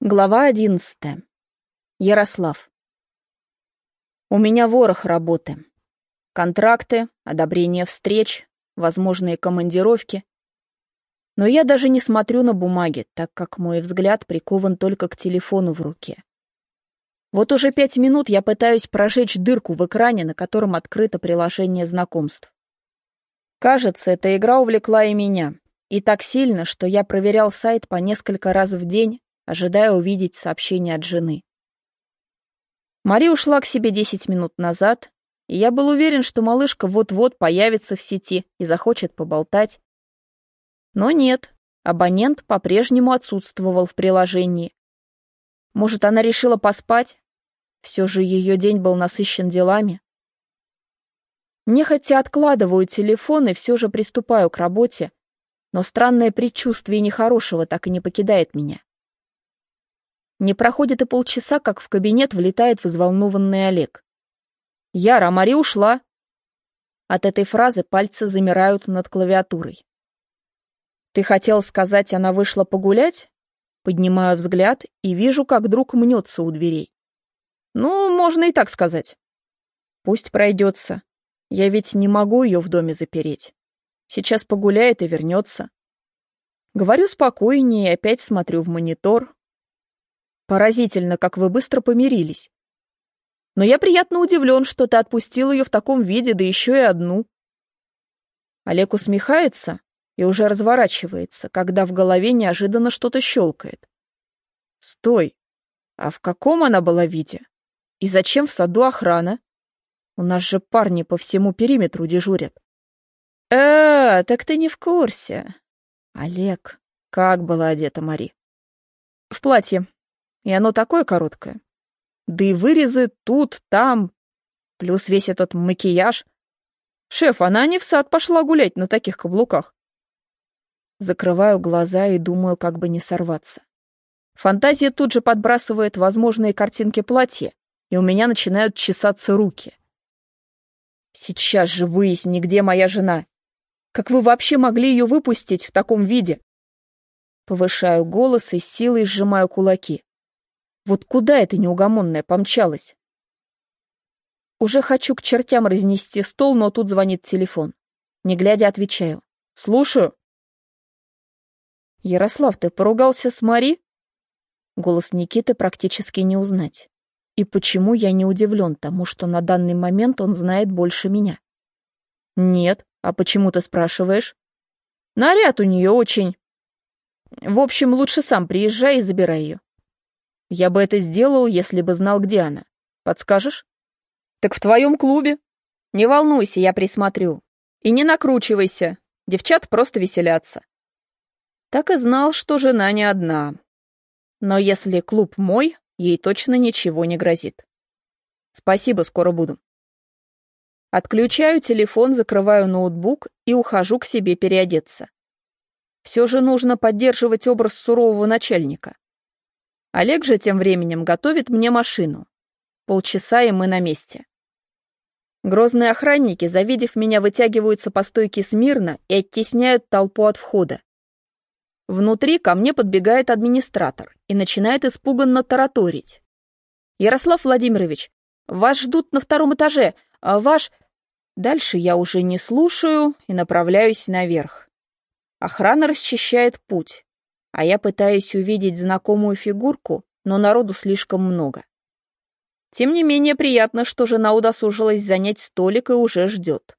Глава одиннадцатая. Ярослав. У меня ворох работы. Контракты, одобрение встреч, возможные командировки. Но я даже не смотрю на бумаги, так как мой взгляд прикован только к телефону в руке. Вот уже пять минут я пытаюсь прожечь дырку в экране, на котором открыто приложение знакомств. Кажется, эта игра увлекла и меня. И так сильно, что я проверял сайт по несколько раз в день, ожидая увидеть сообщение от жены. Мари ушла к себе десять минут назад, и я был уверен, что малышка вот-вот появится в сети и захочет поболтать. Но нет, абонент по-прежнему отсутствовал в приложении. Может, она решила поспать? Все же ее день был насыщен делами. Нехотя откладываю телефон и все же приступаю к работе, но странное предчувствие нехорошего так и не покидает меня. Не проходит и полчаса, как в кабинет влетает взволнованный Олег. «Яра, Мари ушла!» От этой фразы пальцы замирают над клавиатурой. «Ты хотел сказать, она вышла погулять?» Поднимаю взгляд и вижу, как друг мнется у дверей. «Ну, можно и так сказать. Пусть пройдется. Я ведь не могу ее в доме запереть. Сейчас погуляет и вернется». Говорю спокойнее и опять смотрю в монитор, Поразительно, как вы быстро помирились. Но я приятно удивлен, что ты отпустил ее в таком виде, да еще и одну. Олег усмехается и уже разворачивается, когда в голове неожиданно что-то щелкает. Стой! А в каком она была виде? И зачем в саду охрана? У нас же парни по всему периметру дежурят. Э, так ты не в курсе. Олег, как была одета Мари? В платье, и оно такое короткое. Да и вырезы тут, там, плюс весь этот макияж. Шеф, она не в сад пошла гулять на таких каблуках. Закрываю глаза и думаю, как бы не сорваться. Фантазия тут же подбрасывает возможные картинки платья, и у меня начинают чесаться руки. Сейчас же выясни, где моя жена. Как вы вообще могли ее выпустить в таком виде? Повышаю голос и силой сжимаю кулаки. Вот куда эта неугомонная помчалась? Уже хочу к чертям разнести стол, но тут звонит телефон. Не глядя, отвечаю. «Слушаю». «Ярослав, ты поругался с Мари?» Голос Никиты практически не узнать. И почему я не удивлен тому, что на данный момент он знает больше меня? «Нет. А почему ты спрашиваешь?» «Наряд у нее очень...» «В общем, лучше сам приезжай и забирай ее. Я бы это сделал, если бы знал, где она. Подскажешь? Так в твоем клубе. Не волнуйся, я присмотрю. И не накручивайся. Девчат просто веселятся. Так и знал, что жена не одна. Но если клуб мой, ей точно ничего не грозит. Спасибо, скоро буду. Отключаю телефон, закрываю ноутбук и ухожу к себе переодеться. Все же нужно поддерживать образ сурового начальника. Олег же тем временем готовит мне машину. Полчаса, и мы на месте. Грозные охранники, завидев меня, вытягиваются по стойке смирно и оттесняют толпу от входа. Внутри ко мне подбегает администратор и начинает испуганно тараторить. «Ярослав Владимирович, вас ждут на втором этаже, а ваш...» Дальше я уже не слушаю и направляюсь наверх. Охрана расчищает путь а я пытаюсь увидеть знакомую фигурку, но народу слишком много. Тем не менее, приятно, что жена удосужилась занять столик и уже ждет.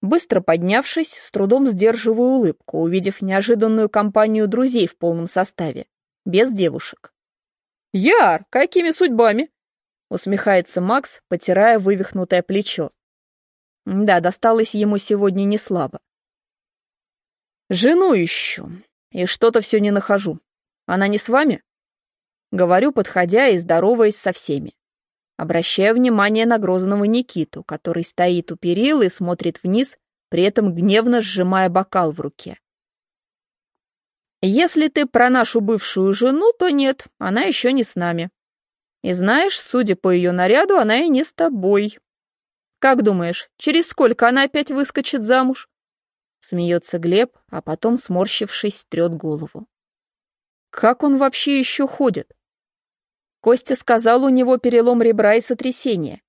Быстро поднявшись, с трудом сдерживаю улыбку, увидев неожиданную компанию друзей в полном составе, без девушек. «Яр, какими судьбами?» — усмехается Макс, потирая вывихнутое плечо. Да, досталось ему сегодня не слабо. «Жену ищу. И что-то все не нахожу. Она не с вами? Говорю, подходя и здороваясь со всеми. Обращаю внимание на грозного Никиту, который стоит у перил и смотрит вниз, при этом гневно сжимая бокал в руке. Если ты про нашу бывшую жену, то нет, она еще не с нами. И знаешь, судя по ее наряду, она и не с тобой. Как думаешь, через сколько она опять выскочит замуж? Смеется Глеб, а потом, сморщившись, трет голову. Как он вообще еще ходит? Костя сказал, у него перелом ребра и сотрясение.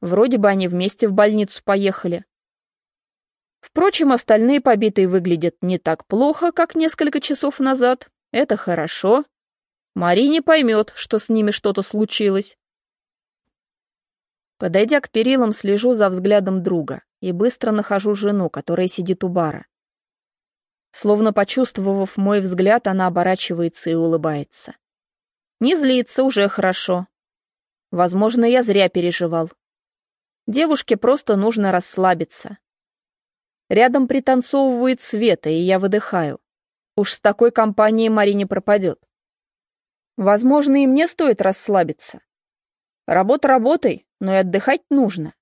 Вроде бы они вместе в больницу поехали. Впрочем, остальные побитые выглядят не так плохо, как несколько часов назад. Это хорошо. Мари не поймет, что с ними что-то случилось. Подойдя к перилам, слежу за взглядом друга и быстро нахожу жену, которая сидит у бара. Словно почувствовав мой взгляд, она оборачивается и улыбается. Не злится уже хорошо. Возможно, я зря переживал. Девушке просто нужно расслабиться. Рядом пританцовывает Света, и я выдыхаю. Уж с такой компанией Мари не пропадет. Возможно, и мне стоит расслабиться. Работа работой, но и отдыхать нужно.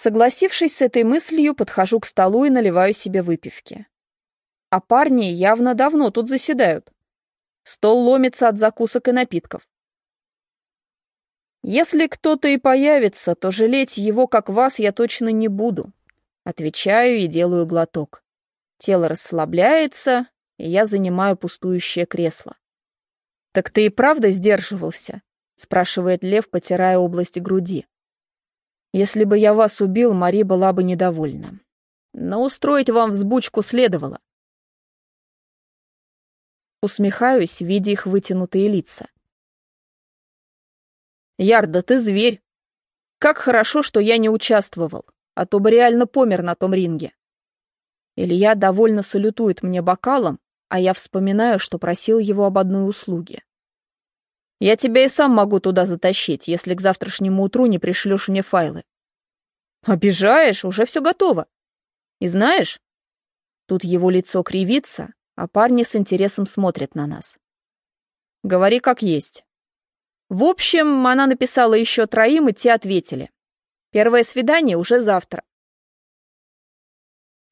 Согласившись с этой мыслью, подхожу к столу и наливаю себе выпивки. А парни явно давно тут заседают. Стол ломится от закусок и напитков. Если кто-то и появится, то жалеть его, как вас, я точно не буду. Отвечаю и делаю глоток. Тело расслабляется, и я занимаю пустующее кресло. «Так ты и правда сдерживался?» — спрашивает Лев, потирая область груди. «Если бы я вас убил, Мари была бы недовольна. Но устроить вам взбучку следовало». Усмехаюсь, видя их вытянутые лица. «Ярда, ты зверь! Как хорошо, что я не участвовал а то бы реально помер на том ринге. Илья довольно салютует мне бокалом, а я вспоминаю, что просил его об одной услуге. Я тебя и сам могу туда затащить, если к завтрашнему утру не пришлешь мне файлы. Обижаешь, уже все готово. И знаешь, тут его лицо кривится, а парни с интересом смотрят на нас. Говори как есть. В общем, она написала еще троим, и те ответили. Первое свидание уже завтра.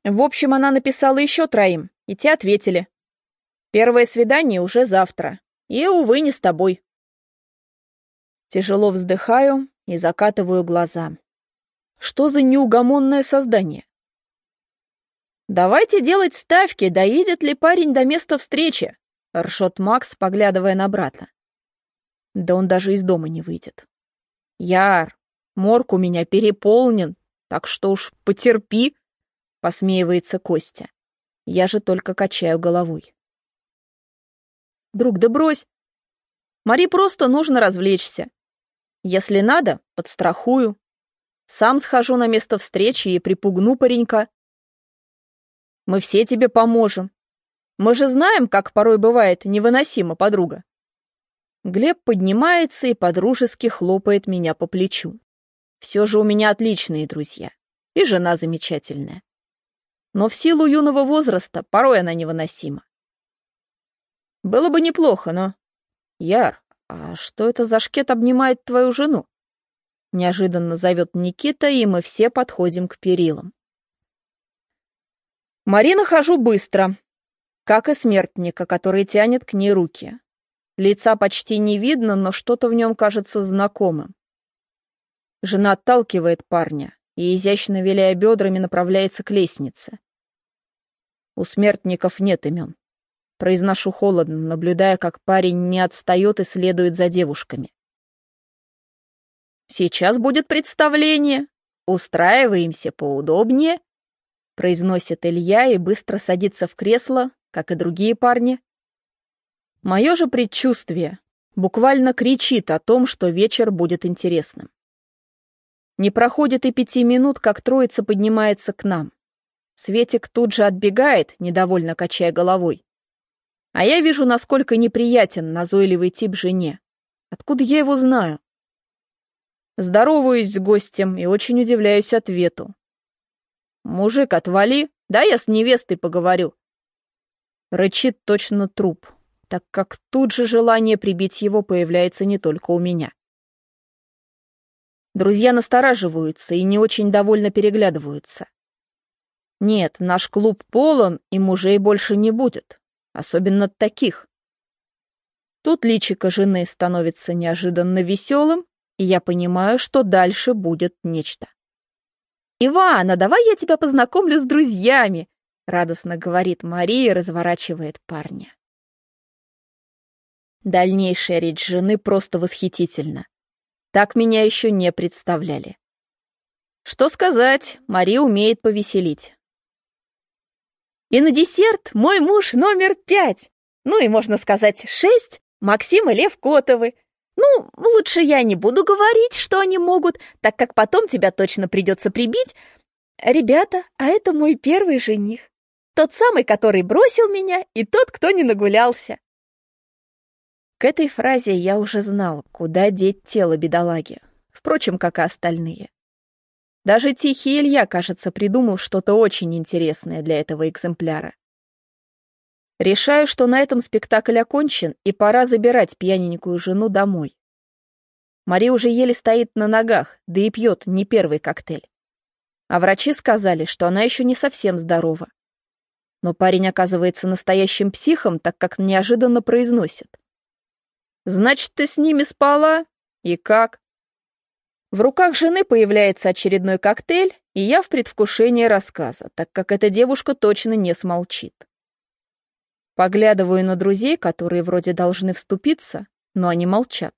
В общем, она написала еще троим, и те ответили. Первое свидание уже завтра. И, увы, не с тобой. Тяжело вздыхаю и закатываю глаза. Что за неугомонное создание? «Давайте делать ставки, доедет ли парень до места встречи», — ршет Макс, поглядывая на брата. Да он даже из дома не выйдет. «Яр, Морг у меня переполнен, так что уж потерпи, — посмеивается Костя. Я же только качаю головой. Друг, да брось. Мари просто нужно развлечься. Если надо, подстрахую. Сам схожу на место встречи и припугну паренька. Мы все тебе поможем. Мы же знаем, как порой бывает невыносимо подруга. Глеб поднимается и подружески хлопает меня по плечу. Все же у меня отличные друзья. И жена замечательная. Но в силу юного возраста порой она невыносима. Было бы неплохо, но... Яр, а что это за шкет обнимает твою жену? Неожиданно зовет Никита, и мы все подходим к перилам. Марина хожу быстро, как и смертника, который тянет к ней руки. Лица почти не видно, но что-то в нем кажется знакомым. Жена отталкивает парня и, изящно виляя бедрами, направляется к лестнице. У смертников нет имен. Произношу холодно, наблюдая, как парень не отстает и следует за девушками. «Сейчас будет представление. Устраиваемся поудобнее», — произносит Илья и быстро садится в кресло, как и другие парни. Мое же предчувствие буквально кричит о том, что вечер будет интересным. Не проходит и пяти минут, как троица поднимается к нам. Светик тут же отбегает, недовольно качая головой. А я вижу, насколько неприятен назойливый тип жене. Откуда я его знаю? Здороваюсь с гостем и очень удивляюсь ответу. «Мужик, отвали, да я с невестой поговорю». Рычит точно труп, так как тут же желание прибить его появляется не только у меня. Друзья настораживаются и не очень довольно переглядываются. Нет, наш клуб полон, и мужей больше не будет. Особенно таких. Тут личико жены становится неожиданно веселым, и я понимаю, что дальше будет нечто. «Ивана, давай я тебя познакомлю с друзьями!» — радостно говорит Мария разворачивает парня. Дальнейшая речь жены просто восхитительна. Так меня еще не представляли. Что сказать, Мария умеет повеселить. И на десерт мой муж номер пять. Ну и, можно сказать, шесть, Максим и Лев Котовы. Ну, лучше я не буду говорить, что они могут, так как потом тебя точно придется прибить. Ребята, а это мой первый жених. Тот самый, который бросил меня, и тот, кто не нагулялся. К этой фразе я уже знал, куда деть тело бедолаги. Впрочем, как и остальные. Даже Тихий Илья, кажется, придумал что-то очень интересное для этого экземпляра. Решаю, что на этом спектакль окончен, и пора забирать пьяненькую жену домой. Мари уже еле стоит на ногах, да и пьет не первый коктейль. А врачи сказали, что она еще не совсем здорова. Но парень оказывается настоящим психом, так как неожиданно произносит. «Значит, ты с ними спала? И как?» В руках жены появляется очередной коктейль, и я в предвкушении рассказа, так как эта девушка точно не смолчит. Поглядываю на друзей, которые вроде должны вступиться, но они молчат.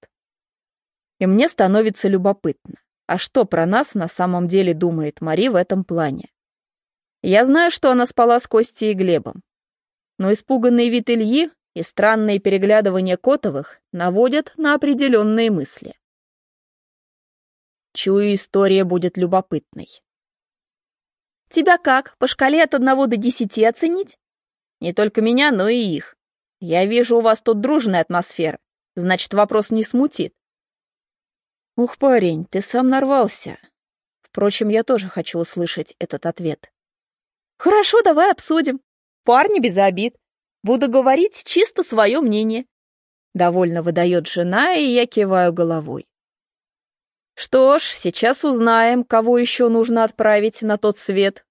И мне становится любопытно, а что про нас на самом деле думает Мари в этом плане. Я знаю, что она спала с Костей и Глебом, но испуганный вид Ильи и странные переглядывания Котовых наводят на определенные мысли. Чую, история будет любопытной. Тебя как, по шкале от одного до десяти оценить? Не только меня, но и их. Я вижу, у вас тут дружная атмосфера. Значит, вопрос не смутит. Ух, парень, ты сам нарвался. Впрочем, я тоже хочу услышать этот ответ. Хорошо, давай обсудим. Парни без обид. Буду говорить чисто свое мнение. Довольно выдает жена, и я киваю головой. Что ж, сейчас узнаем, кого еще нужно отправить на тот свет.